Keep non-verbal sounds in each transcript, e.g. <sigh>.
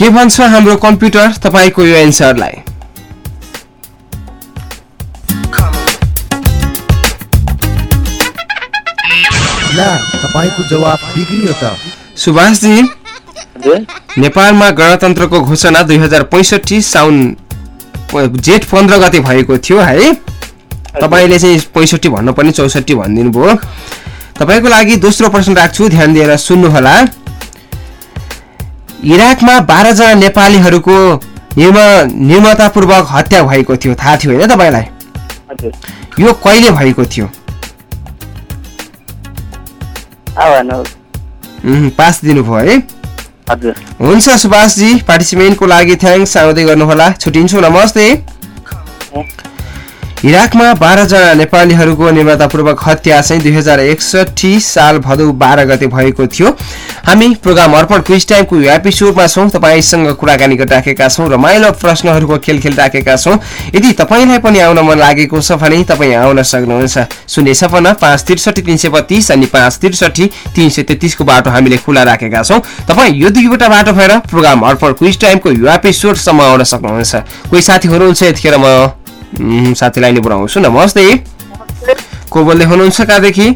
के भन्छ हाम्रो कम्प्युटर तपाईँको यो एन्सरलाई? ला तपाईँको जवाब बिग्रियो त। सुभाषजी नेपालमा गणतन्त्रको घोषणा दुई हजार पैँसठी साउन जेठ पन्ध्र गते भएको थियो है। तपाईँले चाहिँ पैँसठी भन्नुपर्ने चौसठी भनिदिनु भयो तपाईँको लागि दोस्रो प्रश्न राख्छु ध्यान दिएर सुन्नुहोला। इराकमा बाह्रजना नेपालीहरूको न्यून न्यूनतापूर्वक हत्या भएको थियो थाहा थियो होइन तपाईँलाई? यो कहिले भएको थियो? पास दिनुभयो है? हुन्छ सुभाषजी पार्टिसिपेन्टको लागि थ्याङ्क्स आउँदै गर्नुहोला। छुट्टिन्छु नमस्ते। इराकमा बाह्रजना नेपालीहरूको निर्मातापूर्वक हत्या चाहिँ दुई हजार एकसठी साल भदौ बाह्र गते भएको थियो। हामी प्रोग्राम अर्पण क्विज टाइमको यो एपिसोडमा छौँ। तपाईँसँग कुराकानी गरिराखेका छौँ रमाइलो प्रश्नहरूको खेल खेलिराखेका छौँ। यदि तपाईँलाई पनि आउन मन लागेको छ भने तपाईँ आउन सक्नुहुन्छ। शून्य छपन्न पाँच त्रिसठी तिन सय बत्तिस अनि पाँच त्रिसठी तिन सय तेत्तिसको बाटो हामीले खुला राखेका छौँ। तपाईँ यो दुईवटा बाटो भएर प्रोग्राम अर्पण क्विज टाइमको यो एपिसोडसम्म आउन सक्नुहुन्छ। कोही साथी हुनुहुन्छ यतिखेर म साथीलाई नै बोलाउँछु नमस्ते को बोल्दै हुनुहुन्छ कहाँदेखि?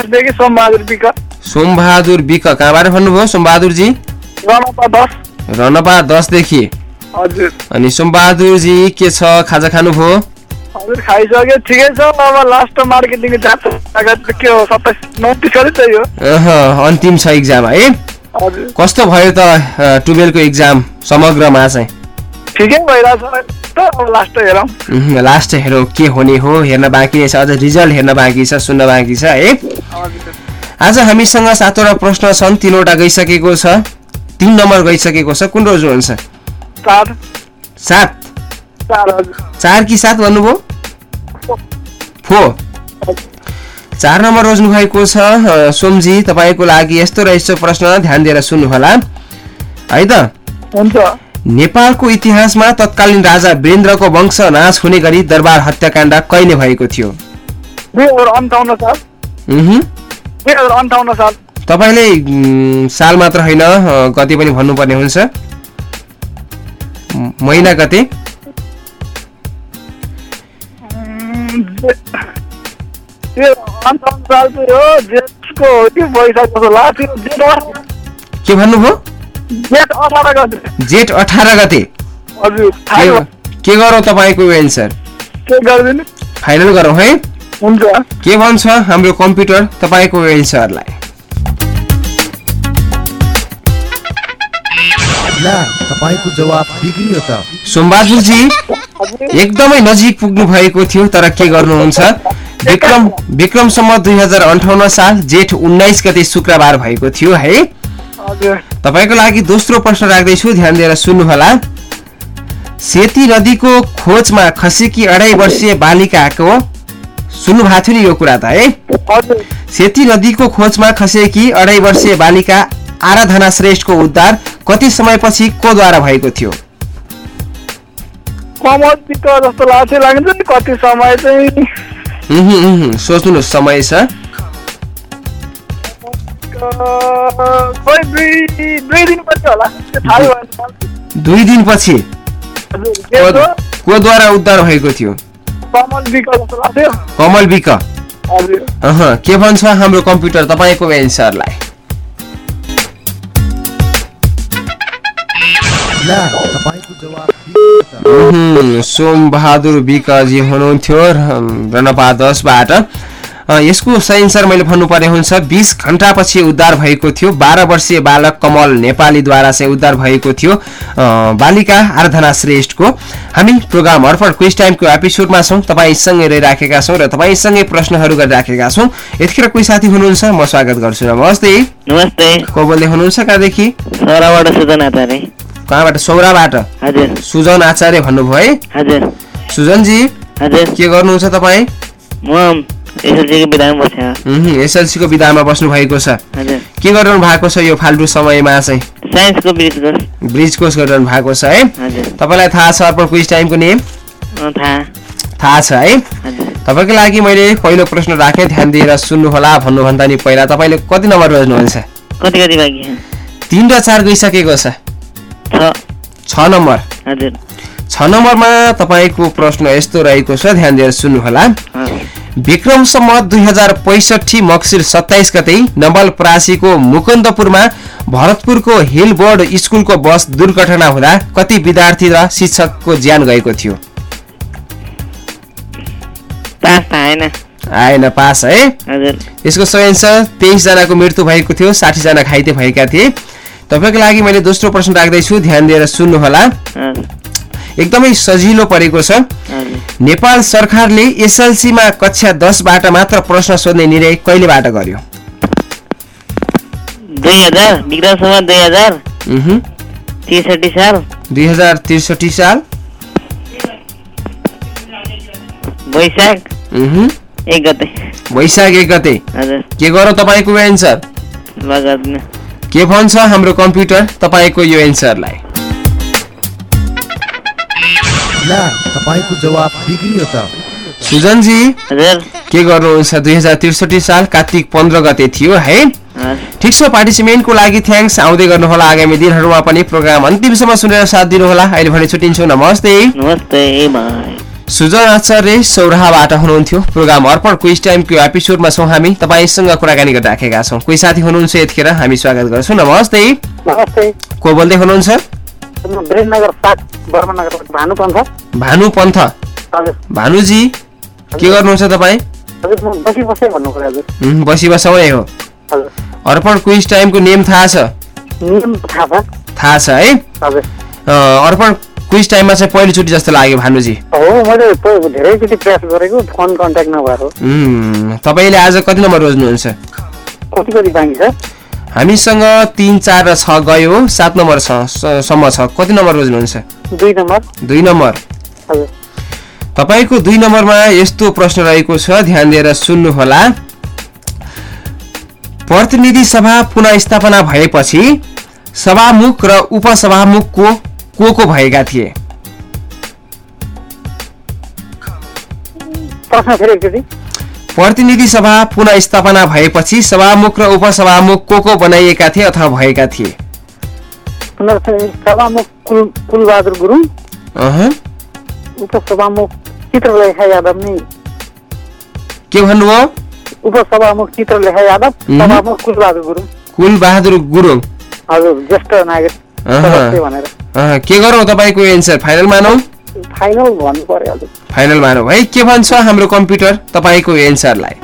देखि सोमबहादुर विक विक कहाँबाट भन्नुभयो? सोमबहादुरजी? रनपा दस। रनपा दसदेखि। अनि सोमबहादुरजी के छ? खाजा खानुभयो? हजुर खाइसक्यो। ठिकै छ। अब लास्ट मार्केटिङ जान्छ। आगामी के हो? सत्ताइस गरी अन्तिम छ इक्जाम है? कस्तो भयो त टुवेल्भको इक्जाम समग्रमा चाहिँ। ठिकै भइरहेछ। लास्ट हेरौँ। के हुने हो हेर्न बाँकी नै छ अझ रिजल्ट हेर्न बाँकी छ सुन्न बाँकी छ है? आज हामीसँग सातवटा प्रश्न छन् तिनवटा गइसकेको छ। तिन नम्बर गइसकेको छ कुन रोज हुन्छ सात। चार कि सात भन्नुभयो? फो चार नम्बर रोज्नु भएको छ सोमजी तपाईँको लागि यस्तो रहेछ प्रश्न ध्यान दिएर सुन्नुहोला। है त? हुन्छ। नेपालको इतिहासमा तत्कालीन राजा वीरेन्द्रको वंश नाश हुने गरी दरबार हत्याकाण्ड कहिले भएको थियो? तपाईँले साल मात्र होइन गते पनि भन्नुपर्ने हुन्छ। महिना गते। के भन्नुभयो? जेठ अठार गते। जेठ अठार गते। हजुर थाहा के गरौँ तपाईँको एन्सर? के गरिदिनु? फाइनल गरौँ है। हुन्छ। के भन्छ हाम्रो कम्प्युटर तपाईँको एन्सरलाई? ला तपाईँको जवाब बिग्रियो त। सोमबहादुरजी एकदमै नजिक पुग्नु भएको थियो तर के गर्नुहुन्छ? विक्रम विक्रमसम्म दुई हजार अन्ठाउन्न साल जेठ उन्नाइस गते शुक्रबार भएको थियो है। तपाईँको लागि दोस्रो प्रश्न राख्दैछु ध्यान दिएर सुन्नुहोला। सेती नदीको खोजमा खसेकी अढाई वर्षीय बालिकाको सुन्नु भएको थियो नि यो कुरा त है? सेती नदीको खोजमा खसेकी अढाई वर्षीय बालिका आराधना श्रेष्ठको उद्धार कति समयपछि कोद्वारा भएको थियो? कमल पित्त जस्तो लाग्छ लाग्छ नि कति समय चाहिँ। उहुँ, उहुँ, सोच्नुहोस् समय छ। दुई दिनपछि होला। त्यो थाहै भएन। दुई दिनपछि हजुर के हो? कोद्वारा उद्धार भएको थियो। कमल बिक विक के भन्छ हाम्रो कम्प्युटर तपाईँको एन्सरलाई? सोमबहादुर विकजी हुनुहुन्थ्यो र- रनपा दसबाट। यसको सही एन्सर मैले भन्नुपर्ने हुन्छ बिस घन्टापछि उद्धार भएको थियो बाह्र वर्षीय बालक कमल नेपालीद्वारा चाहिँ उद्धार भएको थियो बालिका आराधना श्रेष्ठको। हामी प्रोग्राम अर्पण क्विज टाइमको एपिसोडमा छौँ तपाईँसँगै रहिराखेका छौँ र तपाईँसँगै प्रश्नहरू गरिराखेका छौँ। यतिखेर कोही साथी हुनुहुन्छ? म स्वागत गर्छु। नमस्ते। नमस्ते। को बोल्दै हुनुहुन्छ कहाँदेखि? कहाँबाट? सौराबाट? सुजन आचार्य भन्नुभयो है? सुजनजी के गर्नुहुन्छ तपाईँ? एसएलसीको विधामा बस्नु भएको छ। के गरिरहनु भएको छ यो फाल्टु समयमा चाहिँ? साइन्सको ब्रिज कोर्स गरिरहनु भएको छ है? तपाईँलाई थाहा छ अर्पण क्विज टाइमको नेम? थाहा। छ है? तपाईँको लागि मैले पहिलो प्रश्न राखेँ ध्यान दिएर सुन्नुहोला। भन्नुभन्दा नि पहिला तपाईँले कति नम्बर रोज्नुहुन्छ तिन र चार गइसकेको छ। छ। नम्बर। छ नम्बरमा तपाईँको प्रश्न यस्तो रहेको छ ध्यान दिएर सुन्नुहोला। अँ, विक्रम सम्मत दुई हजार पैँसठी मक्सिर सत्ताइस गते नवलपरासीको मुकुन्दपुरमा भरतपुरको हिल बोर्ड स्कुलको बस दुर्घटना हुँदा कति विद्यार्थी र शिक्षकको ज्यान गएको थियो? आएन। पास है? यसको सही एन्सर तेइसजनाको मृत्यु भएको थियो साठीजना घाइते भएका थिए। तपाईँको लागि मैले दोस्रो प्रश्न राख्दैछु ध्यान दिएर सुन्नुहोला। एकदमै सजिलो परेको छ। नेपाल सरकारले एसएलसीमा कक्षा दसबाट मात्र प्रश्न सोध्ने निर्णय कहिलेबाट गर्यो? दुई हजार त्रिसठी साल। वैशाख। एक गते। वैशाख एक गते। के गरौँ तपाईँको एन्सर? के भन्छ हाम्रो कम्प्युटर? तपाईँको यो एन्सरलाई। ला तपाईँको जवाब बिग्रियो त। सुजनजी हजुर। के गर्नुहुन्छ? दुई हजार त्रिसठी साल कार्तिक पन्ध्र गते थियो है? ठिक छ पार्टिसिपेन्टको लागि थ्याङ्क्स। आउँदै गर्नुहोला आगामी दिनहरूमा पनि प्रोग्राम अन्तिमसम्म सुनेर साथ दिनुहोला। अहिले भने छुट्टिन्छौँ नमस्ते। सुजन आचार्य सौराहाबाट हुनुहुन्थ्यो। प्रोग्राम अर्पण क्विज टाइमको एपिसोडमा छौँ हामी। तपाईँसँग कुराकानी गरिराखेका छौँ। कोही साथी हुनुहुन्छ यतिखेर हामी स्वागत गर्छौँ। नमस्ते। नमस्ते। को बोल्दै हुनुहुन्छ? वीरेन्द्रनगर सात बर्मनगर भानु पन्थ। भानु पन्थ? भानुजी के गर्नुहुन्छ तपाईँ? बसी बसै भन्नु पऱ्यो बसी बसाउनै हो। अर्पण क्विज टाइमको नेम थाहा छ? नियम थाहा छ। थाहा छ है? अर्पण क्विज टाइममा चाहिँ पहिलोचोटि जस्तो लाग्यो भानुजी। हो मैले धेरैचोटि प्रयास गरेको फोन कन्ट्याक्ट नभएर। तपाईँले आज कति नम्बर रोज्नुहुन्छ? कति कति बाँकी छ? हामीसँग तिन चार र छ गयो। सात नम्बर छ सम्म छ। कति नम्बर रोज्नुहुन्छ दुई नम्बर। तपाईँको दुई नम्बरमा यस्तो प्रश्न रहेको छ ध्यान दिएर सुन्नुहोला। प्रतिनिधि सभा पुनः स्थापना भएपछि सभामुख र उपसभामुख को को को भएका थिए? प्रश्न फेरि प्रतिनिधि सभा पुनः स्थापना भएपछि सभामुख र उपसभामुख को को बनाइएका थिए अथवा भएका थिए? कुलबहादुर गुरुङ अहँ, उपसभामुख चित्रलेखा यादव नै। के भन्नुभयो? उपसभामुख चित्रलेखा यादव. सभामुख कुलबहादुर गुरुङ। कुलबहादुर गुरुङ। हजुर ज्येष्ठ नागरिक अहँ। सदस्य भनेर। अहँ, के गरौँ तपाईँको एन्सर? फाइनल मानौ? फाइनल भन्नु पर्यो फाइनल मानौ है के भन्छ हाम्रो कम्प्युटर? तपाईँको एन्सरलाई।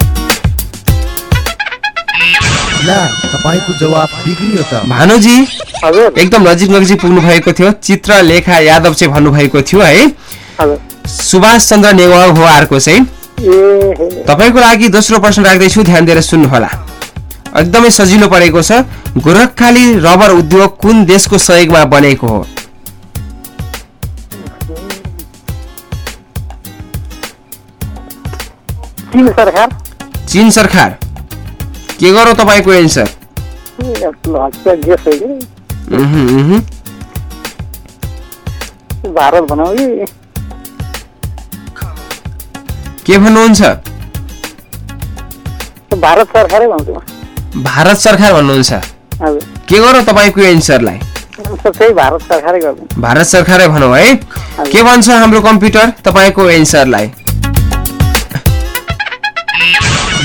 ला तपाईँको जवाब बिग्रियो त। भानुजी हजुर। एकदम नजिक नजिक पुग्नु भएको थियो चित्रलेखा यादव चाहिँ भन्नुभएको थियो है। हजुर। सुभाष चन्द्र नेवाङ हो अर्को चाहिँ। तपाईँको लागि दोस्रो प्रश्न राख्दैछु ध्यान दिएर सुन्नुहोला एकदमै सजिलो परेको छ गोरखखाली रबर उद्योग कुन देशको सहयोगमा बनेको हो? चीन सरकार। चीन सरकार। के गरौँ तपाईँको एन्सर। भारत भनौँ कि। के भन्नुहुन्छ? भारत सरकारै भन्छु। म भारत सरकार भन्नुहुन्छ। के गरौँ तपाईँको एन्सरलाई? भारत सरकारै भनौँ है। के भन्छ हाम्रो कम्प्युटर? तपाईँको एन्सरलाई।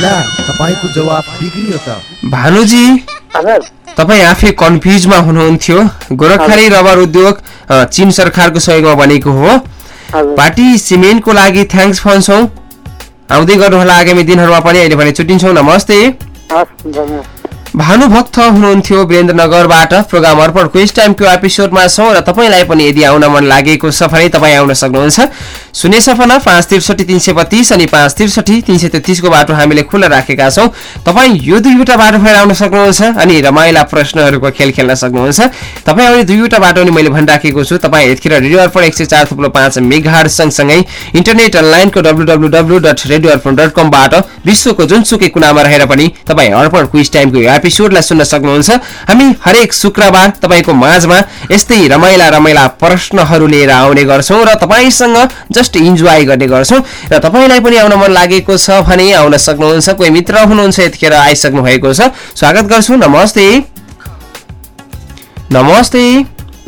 ला तपाईँको जवाब बिग्रियो त। भानुजी हजुर। तपाईँ आफै कन्फ्युजमा हुनुहुन्थ्यो। गोरखखाली रबर उद्योग चीन सरकारको सहयोगमा बनेको हो। हजुर। पार्टी सिमेन्टको लागि थ्याङ्क्स भन्छौँ। आउँदै गर्नुहोला आगामी दिनहरूमा पनि अहिले भने छुट्टिन्छौँ। नमस्ते। भानुभक्त हुनुहुन्थ्यो वीरेन्द्रनगरबाट प्रोग्राम अर्पण क्विज टाइमको एपिसोडमा छौँ र तपाईँलाई पनि यदि आउन मन लागेको छ भने तपाईँ आउन सक्नुहुन्छ। शून्य सपना पाँच त्रिसठी तिन सय बत्तिस अनि पाँच त्रिसठी तिन सय तेत्तिसको बाटो हामीले खुल्ला राखेका छौँ। तपाईँ यो दुईवटा बाटो भएर आउन सक्नुहुन्छ अनि रमाइला प्रश्नहरूको खेल खेल्न सक्नुहुन्छ। तपाईँ आउने दुईवटा बाटो नि मैले भनिराखेको छु। तपाईँ यतिखेर रेडियो अर्पण एक सय चार थुप्रो पाँच मेघाड सँगसँगै इन्टरनेट अनलाइनको डब्लु डब्लु अर्पण डट कमबाट विश्वको जुनसुकै कुनामा रहेर पनि तपाईँ अर्पण क्विज टाइमको एपिसोडलाई सुन्न सक्नुहुन्छ। हामी हरेक शुक्रबार तपाईँको माझमा यस्तै रमाइला रमाइला प्रश्नहरू लिएर आउने गर्छौँ र तपाईँसँग जस्ट इन्जोय गर्ने गर्छौँ र तपाईँलाई पनि आउन मन लागेको छ भने आउन सक्नुहुन्छ कोही मित्र हुनुहुन्छ यतिखेर आइसक्नु भएको छ। स्वागत गर्छु नमस्ते। नमस्ते।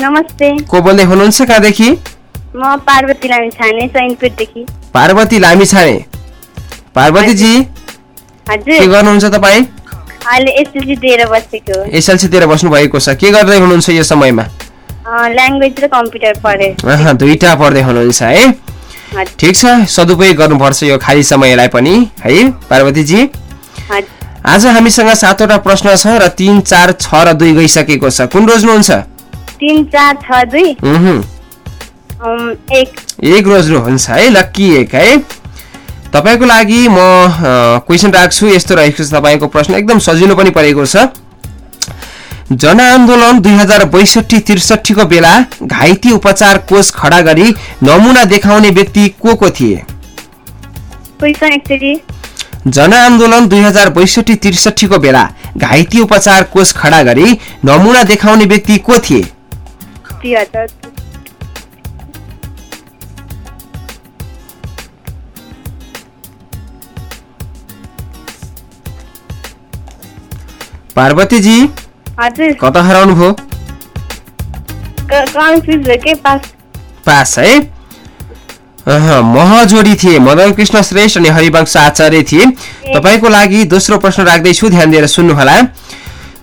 नमस्ते। को बोल्दै हुनुहुन्छ कहाँदेखि? म पार्वती लामी छाने सैनपुरदेखि। पार्वती लामी छाने। पार्वतीजी के गर्नुहुन्छ तपाईँ? एसएलसी दिएर बस्नु भएको छ। के गर्दै हुनुहुन्छ यो समयमा? ल्याङ्ग्वेज र कम्प्युटर पढे दुईटा पढ्दै हुनुहुन्छ है। ठिक छ सदुपयोग गर्नुपर्छ यो खाली समयलाई पनि है पार्वतीजी? आज हामीसँग सातवटा प्रश्न छ र तिन चार छ र दुई गइसकेको छ। कुन रोज्नुहुन्छ? एक। रोज्नुहुन्छ है लक्की एक है। तपाईँको लागि म क्वेसन राख्छु यस्तो रहेको छ तपाईँको प्रश्न। एकदम सजिलो पनि परेको छ। जनआन्दोलन दुई हजार बैसठी त्रिसठीको बेला घाइते उपचार कोष खडा गरी नमुना देखाउने व्यक्ति को को थिए? जनआन्दोलन दुई हजार बैसठी त्रिसठीको बेला घाइते उपचार कोष खडा गरी नमुना देखाउने व्यक्ति को थिए? पार्वतीजी। कता हराउनु भयो? पास? पास है? महजोडी थिए। मदन कृष्ण श्रेष्ठ अनि हरिवंश आचार्य थिए। तपाईँको लागि दोस्रो प्रश्न राख्दैछु ध्यान दिएर सुन्नुहोला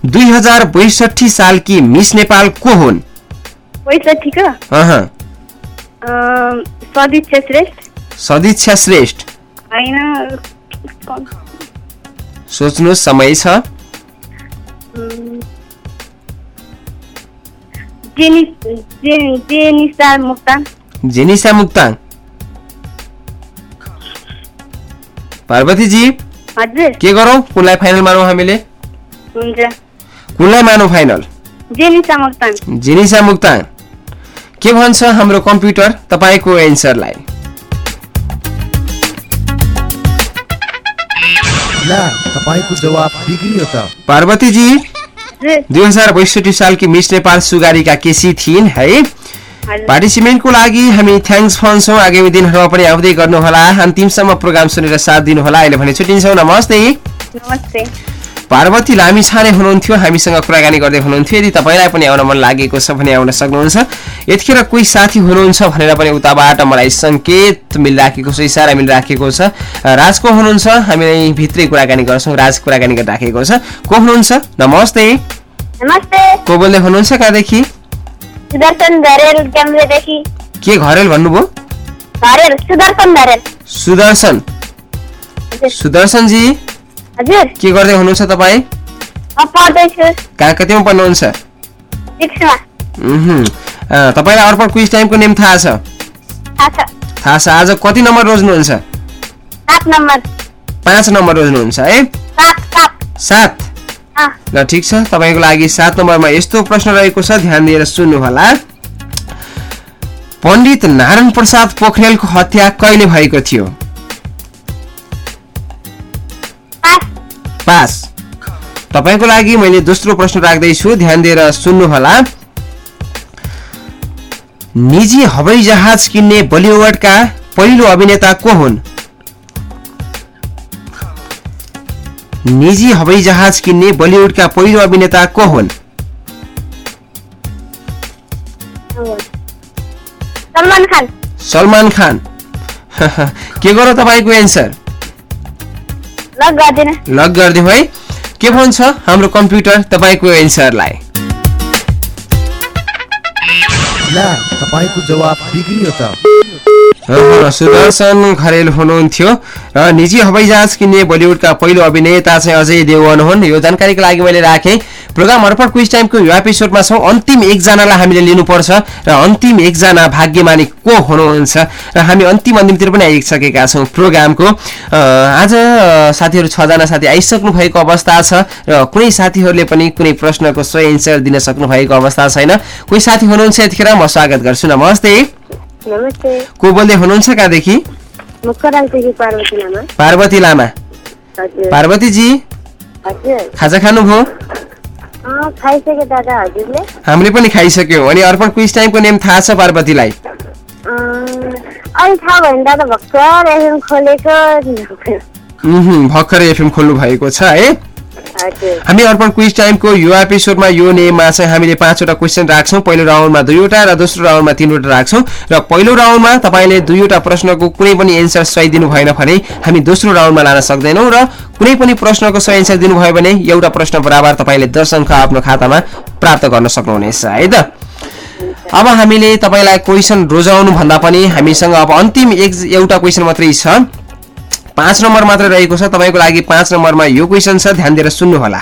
दुई हजार बैसठी सालकी मिस नेपाल को हुन्? सदिच्छा श्रेष्ठ। सोच्नुहोस् समय छ। जेनिसा मुक्तान जेनिसा मुक्ताङ पार्वतीजी हजुर के गरौँ कुनलाई फाइनल मानौँ हामीले हुन्छ कुनलाई मानौँ फाइनल जेनिसा मुक्तान जेनिसा मुक्ताङ के भन्छ हाम्रो कम्प्युटर तपाईँको एन्सरलाई ला तपाईँको जवाब बिग्रियो त पार्वतीजी दुई हजार बैसठी सालकी मिस नेपाल सुगारीका केसी थिइन् है? पार्टिसिपेन्टको लागि हामी थ्याङ्क्स भन्छौँ। आगामी दिनहरूमा पनि आउँदै गर्नुहोला। अन्तिमसम्म प्रोग्राम सुनेर साथ दिनुहोला। अहिले भने छुट्टिन्छौँ। नमस्ते। नमस्ते। पार्वती लामी छाने हुनुहुन्थ्यो हामीसँग कुराकानी गर्दै हुनुहुन्थ्यो। यदि तपाईँलाई पनि आउन मन लागेको छ भने आउन सक्नुहुन्छ। यतिखेर कोही साथी हुनुहुन्छ भनेर पनि उताबाट मलाई सङ्केत मिलिराखेको छ इसारा मिलिराखेको छ। राजको हुनुहुन्छ? हामीलाई भित्रै कुराकानी गर्छौँ। राज कुराकानी गरिराखेको छ। को हुनुहुन्छ? नमस्ते। को बोल्दै हुनुहुन्छ कहाँदेखि? के घरेल भन्नुभयो? सुदर्शन सुदर्शन। सुदर्शनजी। हजुर। के गर्दै हुनुहुन्छ तपाईँ? कहाँ कतिमा पढ्नुहुन्छ? तपाईँलाई अर्पण क्विज टाइमको नेम थाहा छ? थाहा छ। आज कति नम्बर रोज्नुहुन्छ? पाँच नम्बर रोज्नुहुन्छ है? सात ल ठिक छ। तपाईँको लागि सात नम्बरमा यस्तो प्रश्न रहेको छ ध्यान दिएर सुन्नुहोला पण्डित नारायण प्रसाद पोखरेलको हत्या कहिले भएको थियो? पास। तपाईँको लागि मैले दोस्रो प्रश्न राख्दैछु ध्यान दिएर सुन्नुहोला। निजी हवाई जहाज किन्ने बलिउडका पहिलो अभिनेता को हुन्? निजी हवाई जहाज किन्ने बलिउडका पहिलो अभिनेता को हुन्? सलमान खान। सलमान खान। <laughs> के गरौँ तपाईँको एन्सर? लग गर्दिन। लग गरिदिउँ है। के भन्छ हाम्रो कम्प्युटर तपाईँको एन्सरलाई? ला तपाईँको जवाब बिग्रियो त। अँ, सुदर्शन खरेल हुनुहुन्थ्यो। र निजी हवाई जहाज किन्ने बलिउडका पहिलो अभिनेता चाहिँ अजय देवगन हुन्। यो जानकारीको लागि मैले राखेँ। प्रोग्राम अर्पण क्विज टाइमको यो एपिसोडमा छौँ। अन्तिम एकजनालाई हामीले लिनुपर्छ र अन्तिम एकजना भाग्यमानी को हुनुहुन्छ? र हामी अन्तिम अन्तिमतिर पनि आइसकेका छौँ प्रोग्रामको। आज साथीहरू छजना साथी आइसक्नु भएको अवस्था छ र कुनै साथीहरूले पनि कुनै प्रश्नको सही एन्सर दिन सक्नु भएको अवस्था छैन। कोही साथी हुनुहुन्छ यतिखेर? म स्वागत गर्छु। नमस्ते। नमस्ते। को बोल्दै हुनुहुन्छ कहाँदेखि? पार्वती लामा। पार्वतीजी खाजा खानुभयो? हामीले पनि खाइसक्यौँ। अनि अर्पण क्विज टाइमको नेम थाहा छ पार्वतीलाई? भर्खर एफएम खोल्नु भएको छ है। हामी अर्पण क्विज टाइमको यो एपिसोडमा यो नियममा चाहिँ हामीले पाँचवटा क्वेसन राख्छौँ। पहिलो राउन्डमा दुईवटा र दोस्रो राउन्डमा तिनवटा राख्छौँ। र पहिलो राउन्डमा तपाईँले दुईवटा प्रश्नको कुनै पनि एन्सर सही दिनु भएन भने हामी दोस्रो राउन्डमा लान सक्दैनौँ र कुनै पनि प्रश्नको सही एन्सर दिनुभयो भने एउटा प्रश्न बराबर तपाईँले दस अङ्क आफ्नो खातामा प्राप्त गर्न सक्नुहुनेछ है त? अब हामीले तपाईँलाई क्वेसन रोजाउनु भन्दा पनि हामीसँग अब अन्तिम एक एउटा क्वेसन मात्रै छ। पाँच नम्बर मात्रै रहेको छ तपाईँको लागि पाँच नम्बरमा यो क्वेसन छ ध्यान दिएर सुन्नुहोला।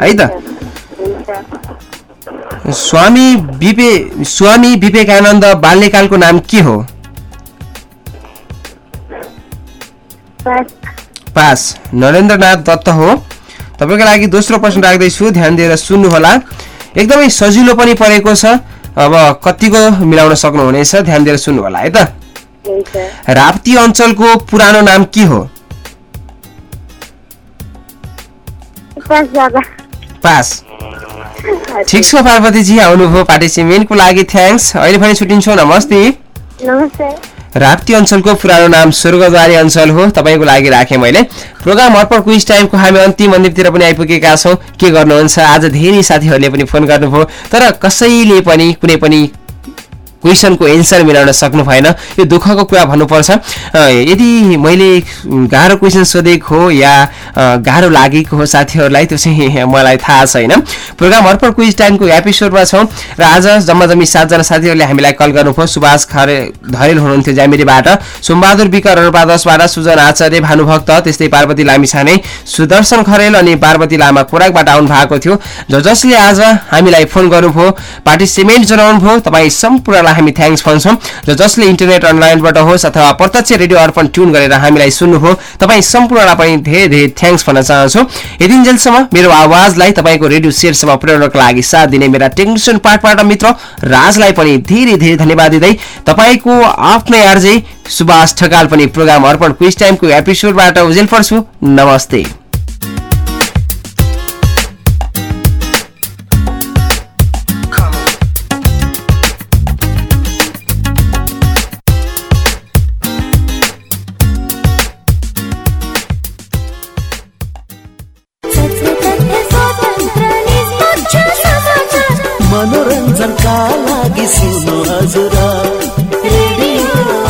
है त? स्वामी विवे स्वामी विवेकानन्द बाल्यकालको नाम के हो? पास। नरेन्द्रनाथ दत्त हो। तपाईँको लागि दोस्रो प्रश्न राख्दैछु ध्यान दिएर सुन्नुहोला। एकदमै सजिलो पनि परेको छ। अब कतिको मिलाउन सक्नुहुनेछ ध्यान दिएर सुन्नुहोला है त? राप्ती अञ्चलको पुरानो नाम के हो? पास। ठिक छ पार्वतीजी आउनुभयो पार्टिसिपेन्टको लागि थ्याङ्क्स अहिले पनि छुट्टिन्छौँ नमस्ते। नमस्ते। राप्ती अञ्चलको पुरानो नाम स्वर्गद्वारी अञ्चल हो तपाईँको लागि राखेँ मैले। प्रोग्राम अर्पण क्विज टाइमको हामी अन्तिम अन्तिमतिर पनि आइपुगेका छौँ। के गर्नुहुन्छ? आज धेरै साथीहरूले पनि फोन गर्नुभयो। तर कसैले पनि कुनै पनि क्वेसनको एन्सर मिलाउन सक्नु भएन। यो दुःखको कुरा भन्नुपर्छ यदि मैले गाह्रो क्वेसन सोधेको हो या गाह्रो लागेको हो साथीहरूलाई त्यो चाहिँ <laughs> मलाई थाहा छैन। प्रोग्राम अर्पण क्विज टाइमको एपिसोडमा छौँ र आज जम्मा जम्मी सातजना साथीहरूले हामीलाई कल गर्नुभयो। सुभाष खरे धरेल हुनुहुन्थ्यो ज्यामिरीबाट। सोमबहादुर विकर रोल्पा दसबाट सुजन आचार्य भानुभक्त त्यस्तै पार्वती लामिछाने सुदर्शन खरेल अनि पार्वती लामा खोराकबाट आउनु भएको थियो। ज जसले आज हामीलाई फोन गर्नुभयो। पार्टिसिपेन्ट जनाउनु भयो तपाईँ सम्पूर्णलाई हामी थ्याङ्क्स भन्छौँ। र जसले इन्टरनेट अनलाइनबाट होस् अथवा प्रत्यक्ष रेडियो अर्पण ट्युन गरेर हामीलाई सुन्नुभयो तपाईँ सम्पूर्णलाई पनि धेरै धेरै थ्याङ्क्स भन्न चाहन्छु। यतिन्जेलसम्म मेरो आवाजलाई तपाईँको रेडियो सेटसम्म पुर्याउनको लागि साथ दिने मेरा टेक्निसियन पार्टबाट मित्र राजलाई पनि धेरै धेरै धन्यवाद दिँदै तपाईँको आफ्नै आर्जे सुभाष ठकाल पनि प्रोग्राम अर्पण क्विज टाइमको एपिसोडबाट उजेल पर्छु। नमस्ते। मनोरञ्जनका लागि सुन्नु हजुर। ए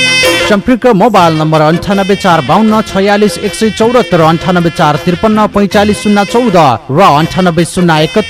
सम्पर्क मोबाइल नम्बर अन्ठानब्बे चार बाहन्न छयालिस एक सय चौरात्तर अन्ठानब्बे चार त्रिपन्न पैँचालिस शून्य चौध र अन्ठानब्बे शून्य एकहत्तर।